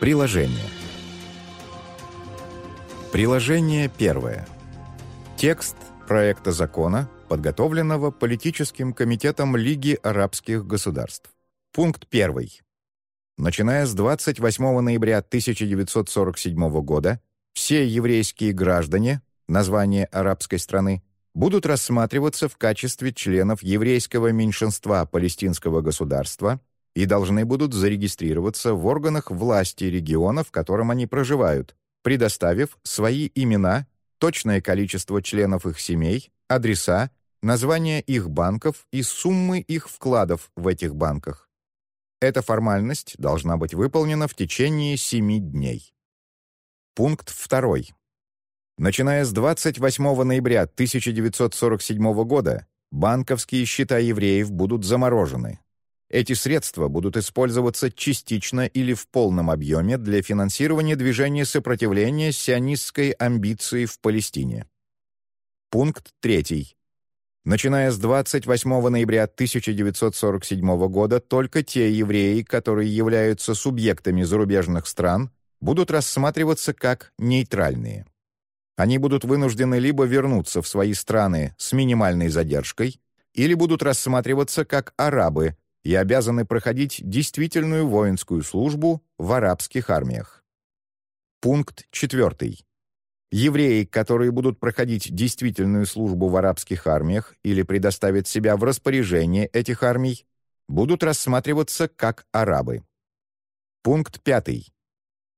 Приложение. Приложение первое. Текст проекта закона, подготовленного Политическим комитетом Лиги арабских государств. Пункт 1. Начиная с 28 ноября 1947 года все еврейские граждане, название арабской страны, будут рассматриваться в качестве членов еврейского меньшинства палестинского государства и должны будут зарегистрироваться в органах власти региона, в котором они проживают, предоставив свои имена, точное количество членов их семей, адреса, названия их банков и суммы их вкладов в этих банках. Эта формальность должна быть выполнена в течение семи дней. Пункт 2. Начиная с 28 ноября 1947 года банковские счета евреев будут заморожены. Эти средства будут использоваться частично или в полном объеме для финансирования движения сопротивления сионистской амбиции в Палестине. Пункт 3. Начиная с 28 ноября 1947 года только те евреи, которые являются субъектами зарубежных стран, будут рассматриваться как нейтральные. Они будут вынуждены либо вернуться в свои страны с минимальной задержкой, или будут рассматриваться как арабы, и обязаны проходить действительную воинскую службу в арабских армиях. Пункт 4. Евреи, которые будут проходить действительную службу в арабских армиях или предоставят себя в распоряжение этих армий, будут рассматриваться как арабы. Пункт 5.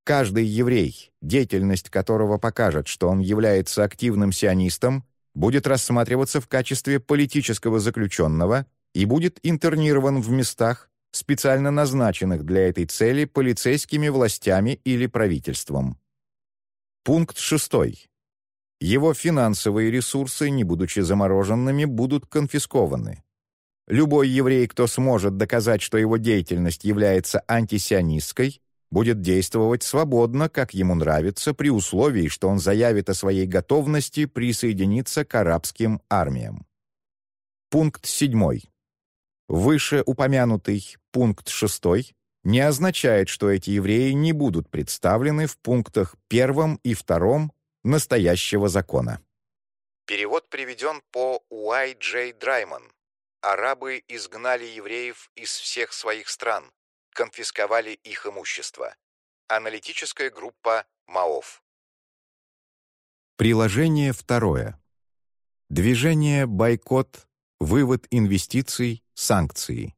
Каждый еврей, деятельность которого покажет, что он является активным сионистом, будет рассматриваться в качестве политического заключенного – и будет интернирован в местах, специально назначенных для этой цели полицейскими властями или правительством. Пункт 6. Его финансовые ресурсы, не будучи замороженными, будут конфискованы. Любой еврей, кто сможет доказать, что его деятельность является антисионистской, будет действовать свободно, как ему нравится, при условии, что он заявит о своей готовности присоединиться к арабским армиям. Пункт 7. Вышеупомянутый пункт 6 не означает, что эти евреи не будут представлены в пунктах 1 и 2 настоящего закона. Перевод приведен по Уай Джей Драйман. Арабы изгнали евреев из всех своих стран, конфисковали их имущество. Аналитическая группа МАОФ. Приложение второе. Движение «Бойкот», «Вывод инвестиций», Санкции.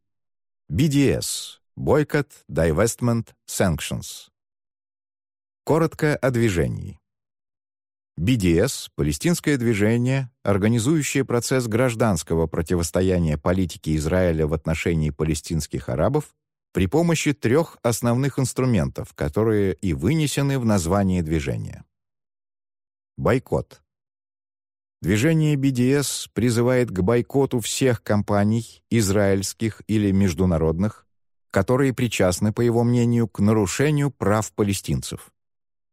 BDS – Boycott, Divestment, Sanctions. Коротко о движении. BDS – палестинское движение, организующее процесс гражданского противостояния политики Израиля в отношении палестинских арабов при помощи трех основных инструментов, которые и вынесены в название движения. Бойкот. Движение BDS призывает к бойкоту всех компаний, израильских или международных, которые причастны, по его мнению, к нарушению прав палестинцев.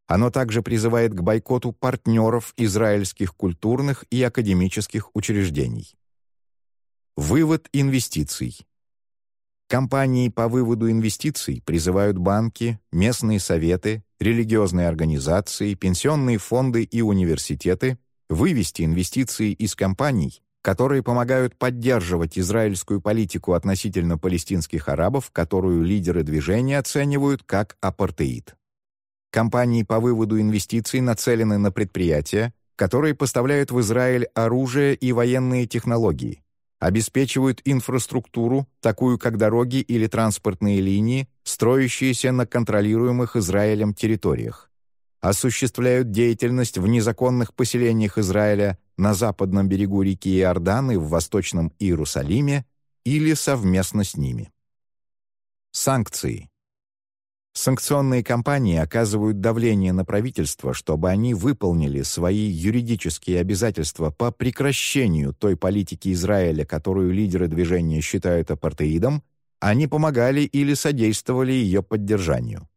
Оно также призывает к бойкоту партнеров израильских культурных и академических учреждений. Вывод инвестиций. Компании по выводу инвестиций призывают банки, местные советы, религиозные организации, пенсионные фонды и университеты вывести инвестиции из компаний, которые помогают поддерживать израильскую политику относительно палестинских арабов, которую лидеры движения оценивают как апартеид. Компании по выводу инвестиций нацелены на предприятия, которые поставляют в Израиль оружие и военные технологии, обеспечивают инфраструктуру, такую как дороги или транспортные линии, строящиеся на контролируемых Израилем территориях осуществляют деятельность в незаконных поселениях Израиля на западном берегу реки Иордан и в Восточном Иерусалиме или совместно с ними. Санкции. Санкционные компании оказывают давление на правительство, чтобы они выполнили свои юридические обязательства по прекращению той политики Израиля, которую лидеры движения считают апартеидом, они помогали или содействовали ее поддержанию.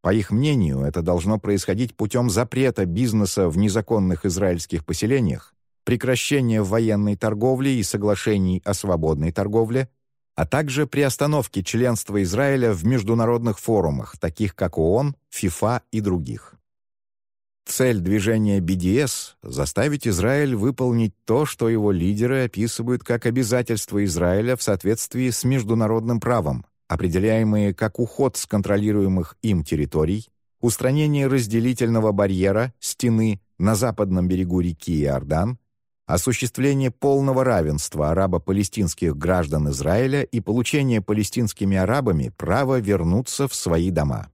По их мнению, это должно происходить путем запрета бизнеса в незаконных израильских поселениях, прекращения военной торговли и соглашений о свободной торговле, а также приостановке членства Израиля в международных форумах, таких как ООН, ФИФА и других. Цель движения BDS — заставить Израиль выполнить то, что его лидеры описывают как обязательства Израиля в соответствии с международным правом, определяемые как уход с контролируемых им территорий, устранение разделительного барьера, стены на западном берегу реки Иордан, осуществление полного равенства арабо-палестинских граждан Израиля и получение палестинскими арабами права вернуться в свои дома.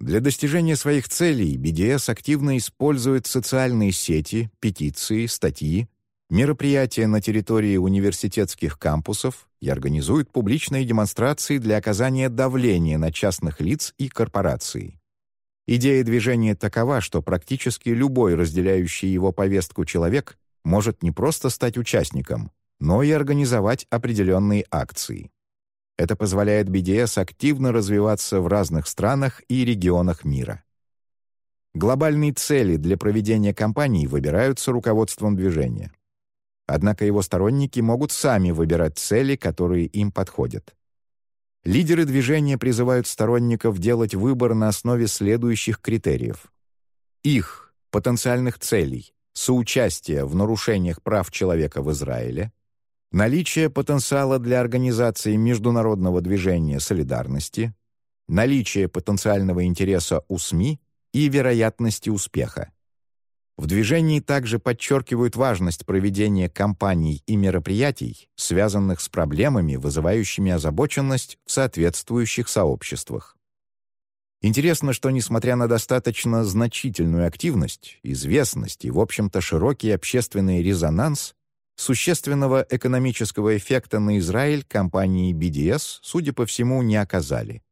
Для достижения своих целей BDS активно использует социальные сети, петиции, статьи, мероприятия на территории университетских кампусов и организует публичные демонстрации для оказания давления на частных лиц и корпораций. Идея движения такова, что практически любой разделяющий его повестку человек может не просто стать участником, но и организовать определенные акции. Это позволяет BDS активно развиваться в разных странах и регионах мира. Глобальные цели для проведения кампаний выбираются руководством движения. Однако его сторонники могут сами выбирать цели, которые им подходят. Лидеры движения призывают сторонников делать выбор на основе следующих критериев. Их потенциальных целей, соучастие в нарушениях прав человека в Израиле, наличие потенциала для организации международного движения солидарности, наличие потенциального интереса у СМИ и вероятности успеха. В движении также подчеркивают важность проведения кампаний и мероприятий, связанных с проблемами, вызывающими озабоченность в соответствующих сообществах. Интересно, что, несмотря на достаточно значительную активность, известность и, в общем-то, широкий общественный резонанс, существенного экономического эффекта на Израиль компании BDS, судя по всему, не оказали.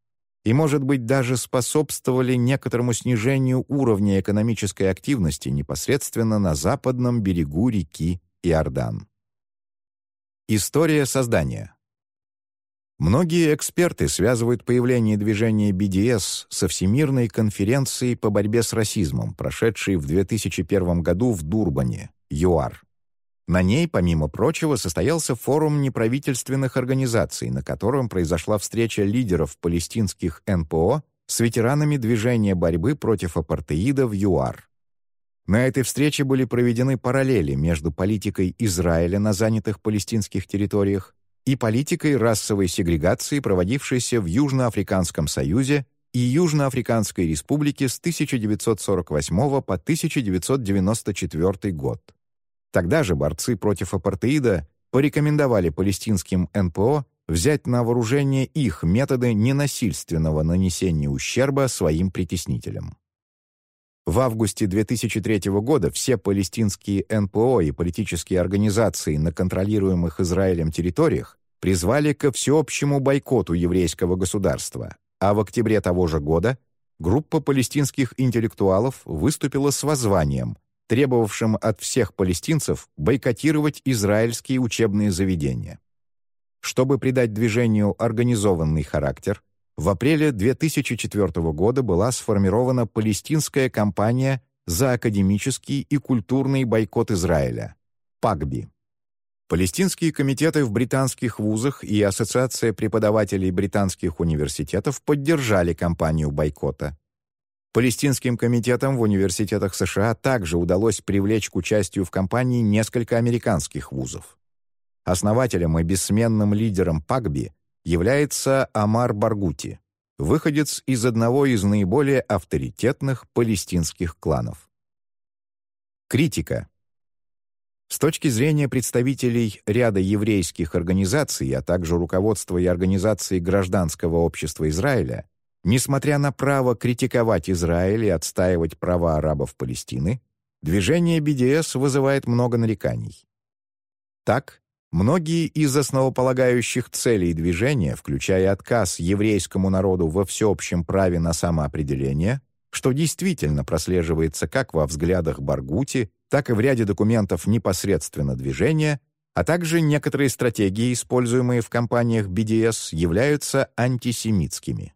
И, может быть, даже способствовали некоторому снижению уровня экономической активности непосредственно на западном берегу реки Иордан. История создания. Многие эксперты связывают появление движения BDS со Всемирной конференцией по борьбе с расизмом, прошедшей в 2001 году в Дурбане, ЮАР. На ней, помимо прочего, состоялся форум неправительственных организаций, на котором произошла встреча лидеров палестинских НПО с ветеранами движения борьбы против апартеида в ЮАР. На этой встрече были проведены параллели между политикой Израиля на занятых палестинских территориях и политикой расовой сегрегации, проводившейся в Южноафриканском Союзе и Южноафриканской Республике с 1948 по 1994 год. Тогда же борцы против апартеида порекомендовали палестинским НПО взять на вооружение их методы ненасильственного нанесения ущерба своим притеснителям. В августе 2003 года все палестинские НПО и политические организации на контролируемых Израилем территориях призвали ко всеобщему бойкоту еврейского государства, а в октябре того же года группа палестинских интеллектуалов выступила с воззванием, требовавшим от всех палестинцев бойкотировать израильские учебные заведения. Чтобы придать движению организованный характер, в апреле 2004 года была сформирована палестинская кампания за академический и культурный бойкот Израиля – ПАГБИ. Палестинские комитеты в британских вузах и Ассоциация преподавателей британских университетов поддержали кампанию бойкота. Палестинским комитетам в университетах США также удалось привлечь к участию в кампании несколько американских вузов. Основателем и бессменным лидером ПАГБИ является Амар Баргути, выходец из одного из наиболее авторитетных палестинских кланов. Критика. С точки зрения представителей ряда еврейских организаций, а также руководства и организации гражданского общества Израиля, несмотря на право критиковать Израиль и отстаивать права арабов Палестины, движение BDS вызывает много нареканий. Так, Многие из основополагающих целей движения, включая отказ еврейскому народу во всеобщем праве на самоопределение, что действительно прослеживается как во взглядах Баргути, так и в ряде документов непосредственно движения, а также некоторые стратегии, используемые в кампаниях BDS, являются антисемитскими.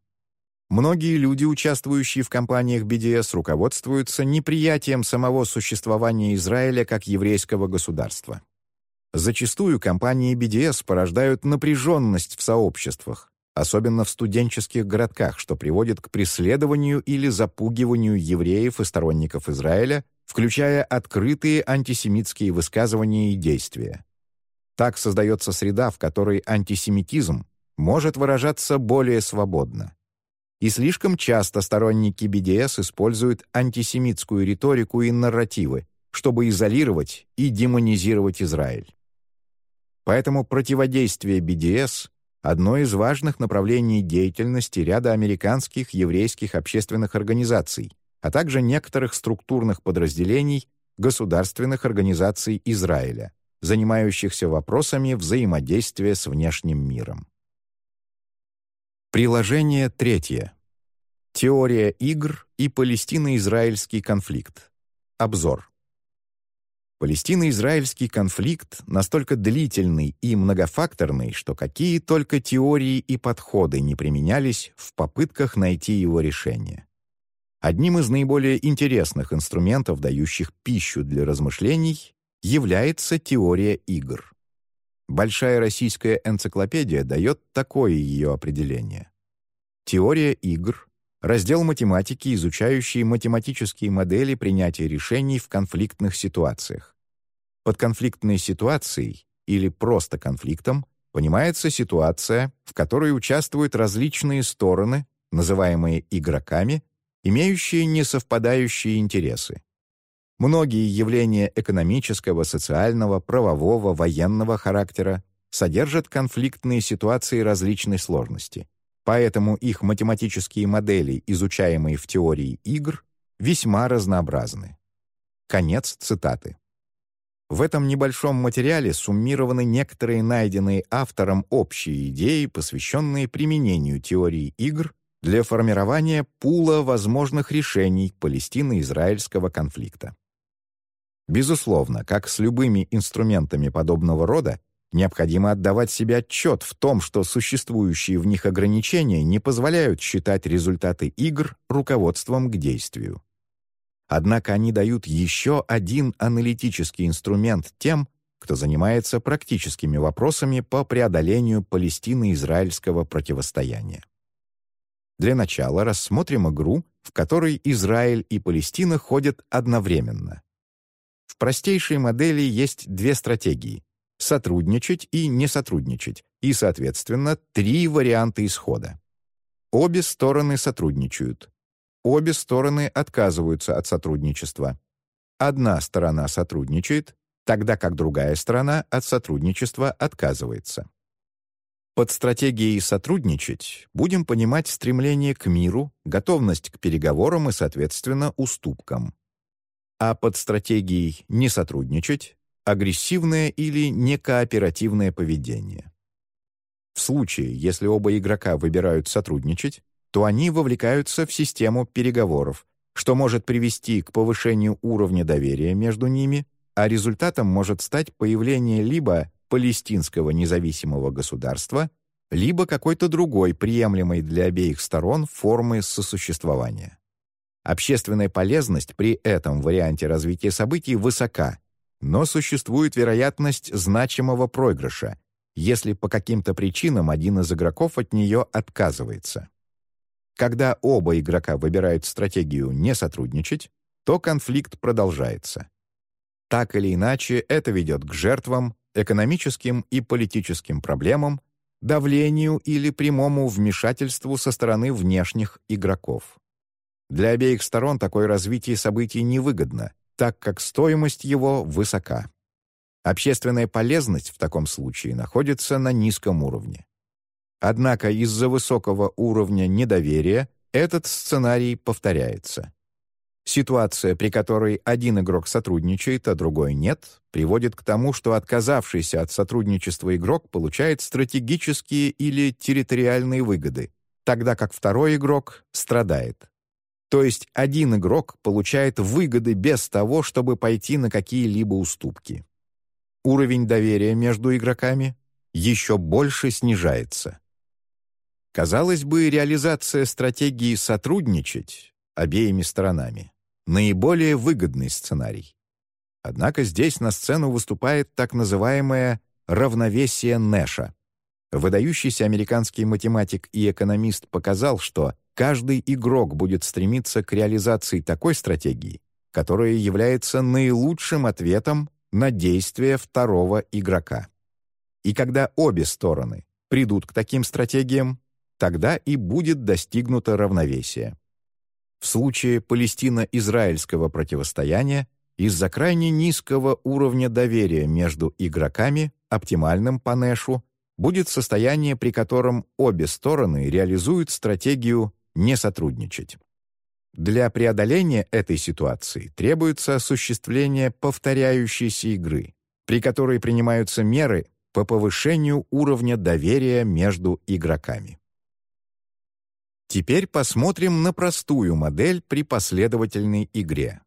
Многие люди, участвующие в кампаниях BDS, руководствуются неприятием самого существования Израиля как еврейского государства. Зачастую компании BDS порождают напряженность в сообществах, особенно в студенческих городках, что приводит к преследованию или запугиванию евреев и сторонников Израиля, включая открытые антисемитские высказывания и действия. Так создается среда, в которой антисемитизм может выражаться более свободно. И слишком часто сторонники BDS используют антисемитскую риторику и нарративы, чтобы изолировать и демонизировать Израиль. Поэтому противодействие BDS — одно из важных направлений деятельности ряда американских еврейских общественных организаций, а также некоторых структурных подразделений государственных организаций Израиля, занимающихся вопросами взаимодействия с внешним миром. Приложение третье. Теория игр и палестино-израильский конфликт. Обзор. Палестино-израильский конфликт настолько длительный и многофакторный, что какие только теории и подходы не применялись в попытках найти его решение. Одним из наиболее интересных инструментов, дающих пищу для размышлений, является теория игр. Большая российская энциклопедия дает такое ее определение. Теория игр — раздел математики, изучающий математические модели принятия решений в конфликтных ситуациях. Под конфликтной ситуацией или просто конфликтом понимается ситуация, в которой участвуют различные стороны, называемые игроками, имеющие несовпадающие интересы. Многие явления экономического, социального, правового, военного характера содержат конфликтные ситуации различной сложности. Поэтому их математические модели, изучаемые в теории игр, весьма разнообразны. Конец цитаты. В этом небольшом материале суммированы некоторые найденные автором общие идеи, посвященные применению теории игр для формирования пула возможных решений Палестино-Израильского конфликта. Безусловно, как с любыми инструментами подобного рода, необходимо отдавать себе отчет в том, что существующие в них ограничения не позволяют считать результаты игр руководством к действию. Однако они дают еще один аналитический инструмент тем, кто занимается практическими вопросами по преодолению Палестино-израильского противостояния. Для начала рассмотрим игру, в которой Израиль и Палестина ходят одновременно. В простейшей модели есть две стратегии — сотрудничать и не сотрудничать, и, соответственно, три варианта исхода. Обе стороны сотрудничают. Обе стороны отказываются от сотрудничества. Одна сторона сотрудничает, тогда как другая сторона от сотрудничества отказывается. Под стратегией «сотрудничать» будем понимать стремление к миру, готовность к переговорам и, соответственно, уступкам а под стратегией «не сотрудничать» — агрессивное или некооперативное поведение. В случае, если оба игрока выбирают сотрудничать, то они вовлекаются в систему переговоров, что может привести к повышению уровня доверия между ними, а результатом может стать появление либо палестинского независимого государства, либо какой-то другой приемлемой для обеих сторон формы сосуществования. Общественная полезность при этом варианте развития событий высока, но существует вероятность значимого проигрыша, если по каким-то причинам один из игроков от нее отказывается. Когда оба игрока выбирают стратегию не сотрудничать, то конфликт продолжается. Так или иначе, это ведет к жертвам, экономическим и политическим проблемам, давлению или прямому вмешательству со стороны внешних игроков. Для обеих сторон такое развитие событий невыгодно, так как стоимость его высока. Общественная полезность в таком случае находится на низком уровне. Однако из-за высокого уровня недоверия этот сценарий повторяется. Ситуация, при которой один игрок сотрудничает, а другой нет, приводит к тому, что отказавшийся от сотрудничества игрок получает стратегические или территориальные выгоды, тогда как второй игрок страдает. То есть один игрок получает выгоды без того, чтобы пойти на какие-либо уступки. Уровень доверия между игроками еще больше снижается. Казалось бы, реализация стратегии «сотрудничать» обеими сторонами — наиболее выгодный сценарий. Однако здесь на сцену выступает так называемое «равновесие Нэша». Выдающийся американский математик и экономист показал, что каждый игрок будет стремиться к реализации такой стратегии, которая является наилучшим ответом на действия второго игрока. И когда обе стороны придут к таким стратегиям, тогда и будет достигнуто равновесие. В случае Палестино-израильского противостояния из-за крайне низкого уровня доверия между игроками, оптимальным по Нэшу, будет состояние, при котором обе стороны реализуют стратегию «не сотрудничать». Для преодоления этой ситуации требуется осуществление повторяющейся игры, при которой принимаются меры по повышению уровня доверия между игроками. Теперь посмотрим на простую модель при последовательной игре.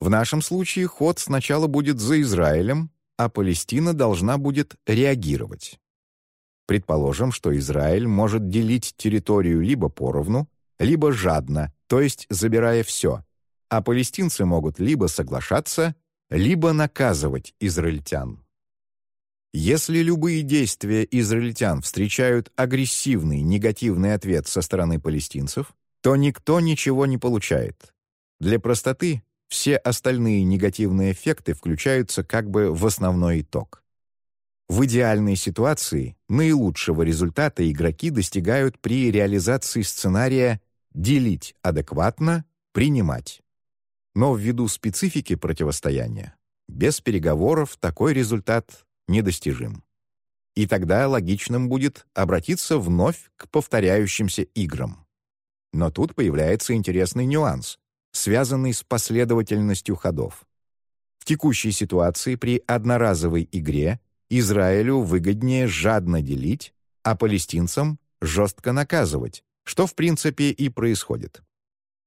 В нашем случае ход сначала будет за Израилем, а Палестина должна будет реагировать. Предположим, что Израиль может делить территорию либо поровну, либо жадно, то есть забирая все, а палестинцы могут либо соглашаться, либо наказывать израильтян. Если любые действия израильтян встречают агрессивный негативный ответ со стороны палестинцев, то никто ничего не получает. Для простоты все остальные негативные эффекты включаются как бы в основной итог. В идеальной ситуации наилучшего результата игроки достигают при реализации сценария «делить адекватно, принимать». Но ввиду специфики противостояния, без переговоров такой результат недостижим. И тогда логичным будет обратиться вновь к повторяющимся играм. Но тут появляется интересный нюанс, связанный с последовательностью ходов. В текущей ситуации при одноразовой игре Израилю выгоднее жадно делить, а палестинцам жестко наказывать, что в принципе и происходит.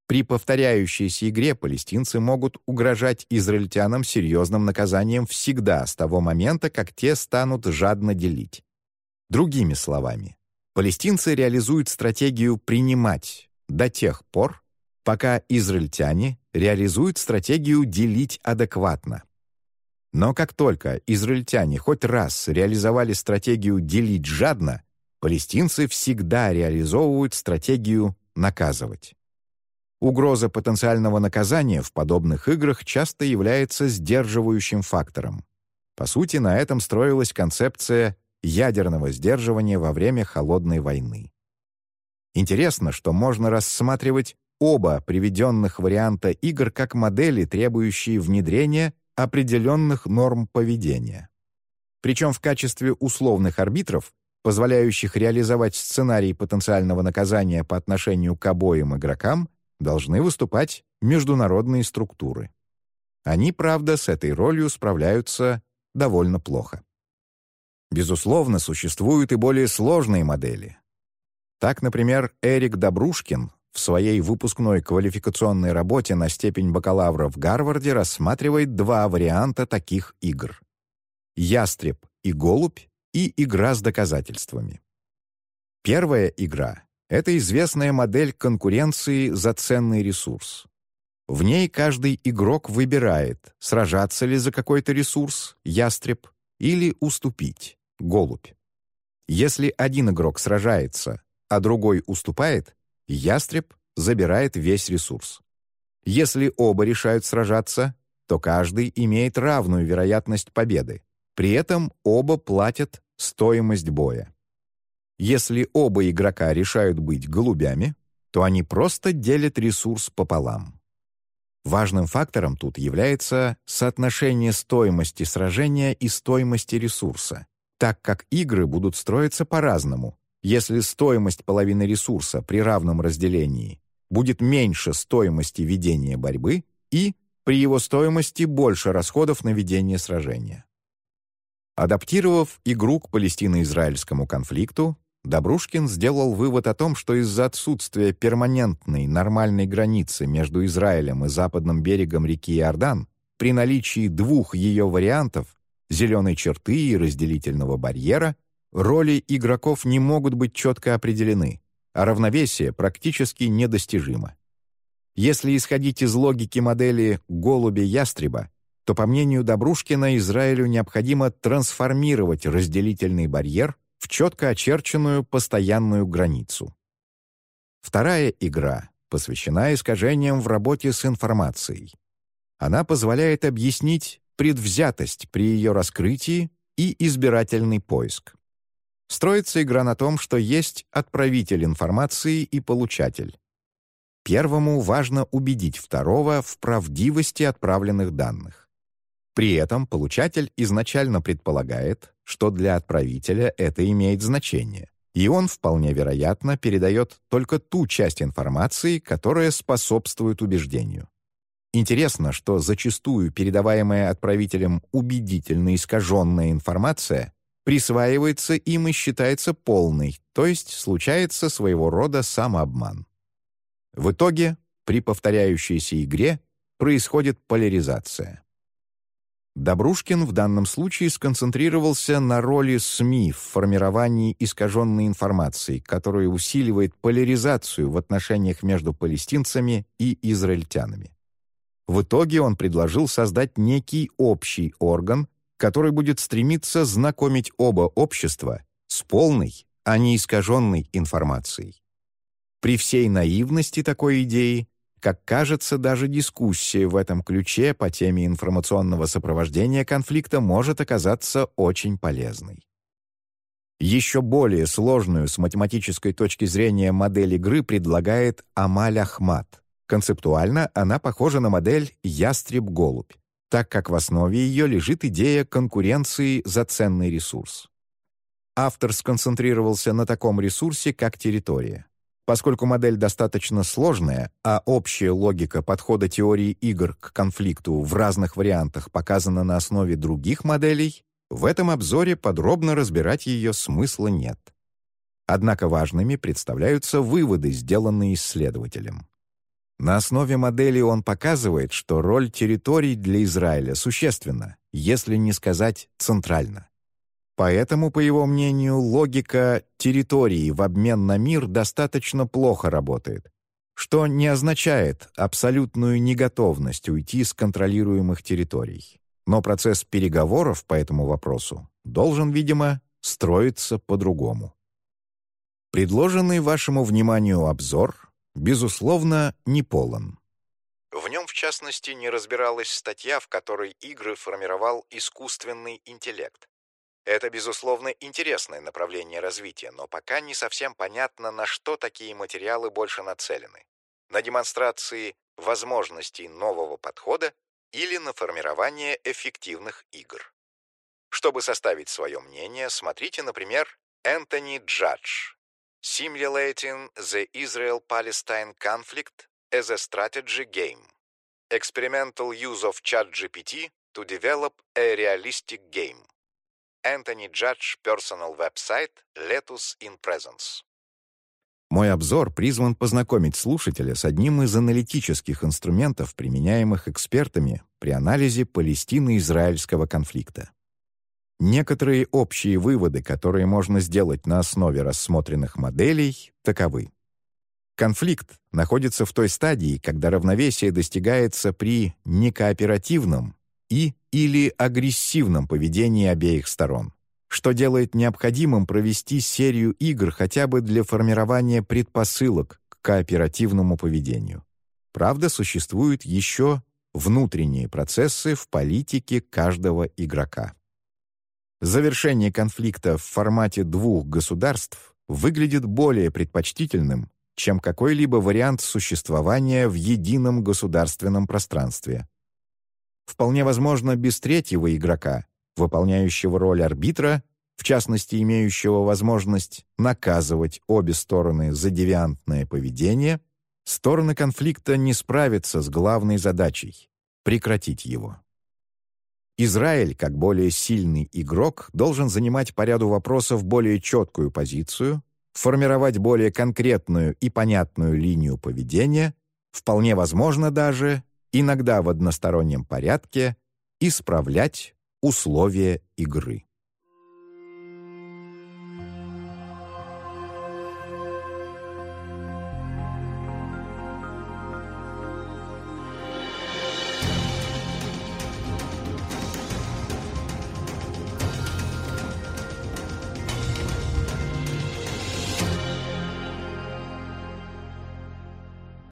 При повторяющейся игре палестинцы могут угрожать израильтянам серьезным наказанием всегда с того момента, как те станут жадно делить. Другими словами, палестинцы реализуют стратегию «принимать» до тех пор, пока израильтяне реализуют стратегию «делить адекватно». Но как только израильтяне хоть раз реализовали стратегию «делить жадно», палестинцы всегда реализовывают стратегию «наказывать». Угроза потенциального наказания в подобных играх часто является сдерживающим фактором. По сути, на этом строилась концепция ядерного сдерживания во время Холодной войны. Интересно, что можно рассматривать оба приведенных варианта игр как модели, требующие внедрения определенных норм поведения. Причем в качестве условных арбитров, позволяющих реализовать сценарий потенциального наказания по отношению к обоим игрокам, должны выступать международные структуры. Они, правда, с этой ролью справляются довольно плохо. Безусловно, существуют и более сложные модели. Так, например, Эрик Добрушкин в своей выпускной квалификационной работе на степень бакалавра в Гарварде рассматривает два варианта таких игр. «Ястреб и голубь» и «Игра с доказательствами». Первая игра это известная модель конкуренции за ценный ресурс. В ней каждый игрок выбирает, сражаться ли за какой-то ресурс, ястреб, или уступить, голубь. Если один игрок сражается, а другой уступает, ястреб забирает весь ресурс. Если оба решают сражаться, то каждый имеет равную вероятность победы. При этом оба платят стоимость боя. Если оба игрока решают быть голубями, то они просто делят ресурс пополам. Важным фактором тут является соотношение стоимости сражения и стоимости ресурса, так как игры будут строиться по-разному. Если стоимость половины ресурса при равном разделении будет меньше стоимости ведения борьбы и при его стоимости больше расходов на ведение сражения. Адаптировав игру к палестино-израильскому конфликту, Добрушкин сделал вывод о том, что из-за отсутствия перманентной нормальной границы между Израилем и западным берегом реки Иордан при наличии двух ее вариантов — зеленой черты и разделительного барьера — роли игроков не могут быть четко определены, а равновесие практически недостижимо. Если исходить из логики модели «голуби-ястреба», то, по мнению Добрушкина, Израилю необходимо трансформировать разделительный барьер в четко очерченную постоянную границу. Вторая игра посвящена искажениям в работе с информацией. Она позволяет объяснить предвзятость при ее раскрытии и избирательный поиск. Строится игра на том, что есть отправитель информации и получатель. Первому важно убедить второго в правдивости отправленных данных. При этом получатель изначально предполагает, что для отправителя это имеет значение, и он вполне вероятно передает только ту часть информации, которая способствует убеждению. Интересно, что зачастую передаваемая отправителем убедительно искаженная информация присваивается им и считается полной, то есть случается своего рода самообман. В итоге, при повторяющейся игре происходит поляризация. Добрушкин в данном случае сконцентрировался на роли СМИ в формировании искаженной информации, которая усиливает поляризацию в отношениях между палестинцами и израильтянами. В итоге он предложил создать некий общий орган, который будет стремиться знакомить оба общества с полной, а не искаженной информацией. При всей наивности такой идеи, как кажется, даже дискуссия в этом ключе по теме информационного сопровождения конфликта может оказаться очень полезной. Еще более сложную с математической точки зрения модель игры предлагает Амаль Ахмат. Концептуально она похожа на модель «ястреб-голубь», так как в основе ее лежит идея конкуренции за ценный ресурс. Автор сконцентрировался на таком ресурсе, как территория. Поскольку модель достаточно сложная, а общая логика подхода теории игр к конфликту в разных вариантах показана на основе других моделей, в этом обзоре подробно разбирать ее смысла нет. Однако важными представляются выводы, сделанные исследователем. На основе модели он показывает, что роль территорий для Израиля существенна, если не сказать центральна. Поэтому, по его мнению, логика территории в обмен на мир достаточно плохо работает, что не означает абсолютную неготовность уйти с контролируемых территорий. Но процесс переговоров по этому вопросу должен, видимо, строиться по-другому. Предложенный вашему вниманию обзор безусловно, не полон. В нем, в частности, не разбиралась статья, в которой игры формировал искусственный интеллект. Это, безусловно, интересное направление развития, но пока не совсем понятно, на что такие материалы больше нацелены. На демонстрации возможностей нового подхода или на формирование эффективных игр. Чтобы составить свое мнение, смотрите, например, Энтони Джадж Simulating the Israel-Palestine Conflict as a Strategy Game. Experimental use of ChatGPT to develop a realistic game. Anthony Judge Personal Website Letus in Presence. Мой обзор призван познакомить слушателя с одним из аналитических инструментов, применяемых экспертами при анализе Палестино-Израильского конфликта. Некоторые общие выводы, которые можно сделать на основе рассмотренных моделей, таковы. Конфликт находится в той стадии, когда равновесие достигается при некооперативном и или агрессивном поведении обеих сторон, что делает необходимым провести серию игр хотя бы для формирования предпосылок к кооперативному поведению. Правда, существуют еще внутренние процессы в политике каждого игрока. Завершение конфликта в формате двух государств выглядит более предпочтительным, чем какой-либо вариант существования в едином государственном пространстве. Вполне возможно, без третьего игрока, выполняющего роль арбитра, в частности, имеющего возможность наказывать обе стороны за девиантное поведение, стороны конфликта не справятся с главной задачей — прекратить его. Израиль, как более сильный игрок, должен занимать по ряду вопросов более четкую позицию, формировать более конкретную и понятную линию поведения, вполне возможно даже, иногда в одностороннем порядке, исправлять условия игры.